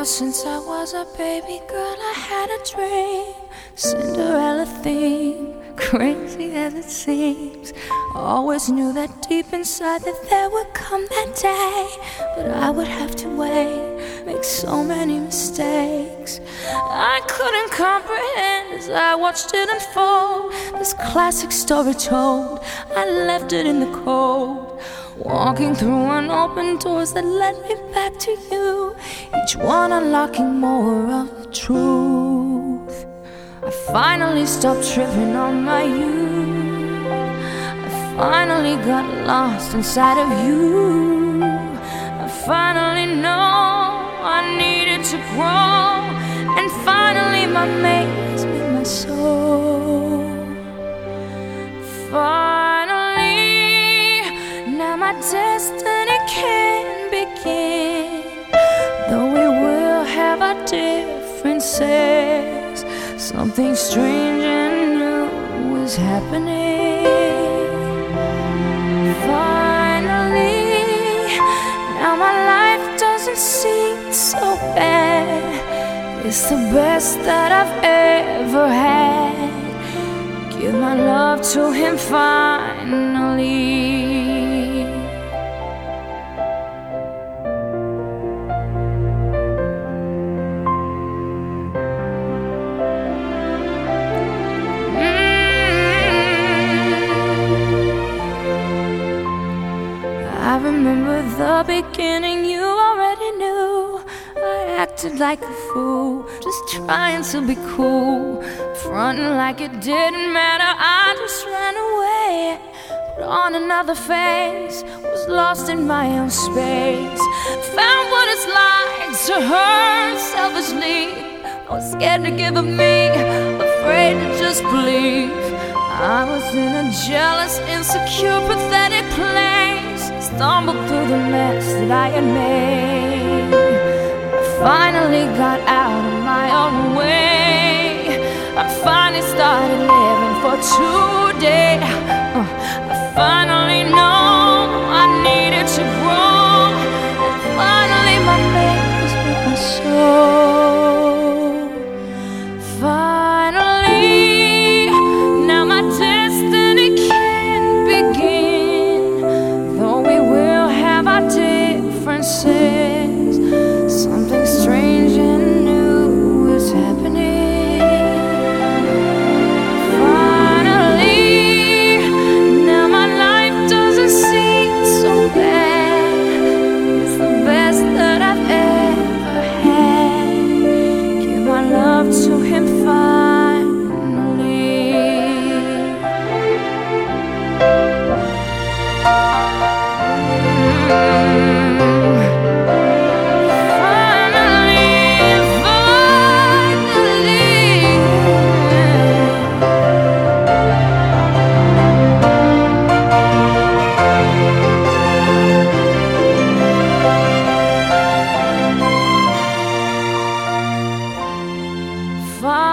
Ever since I was a baby girl, I had a dream. Cinderella theme, crazy as it seems. Always knew that deep inside that there would come that day, but I would have to wait, make so many mistakes. I couldn't comprehend as I watched it unfold. This classic story told, I left it in the cold. Walking through unopened doors that led me back to you, each one unlocking more of the truth. I finally stopped tripping on my youth. I finally got lost inside of you. I finally know I needed to grow, and finally my mate something strange and new is happening. Finally, now my life doesn't seem so bad. It's the best that I've ever had. Give my love to him finally. Beginning, you already knew. I acted like a fool, just trying to be cool. Fronting like it didn't matter, I just ran away. Put on another face, was lost in my own space. Found what it's like to hurt selfishly. I was scared to give up me, afraid to just believe. I was in a jealous, insecure, pathetic place. That I had made. I finally got out of my own way. I finally started living for today. Uh, I finally far.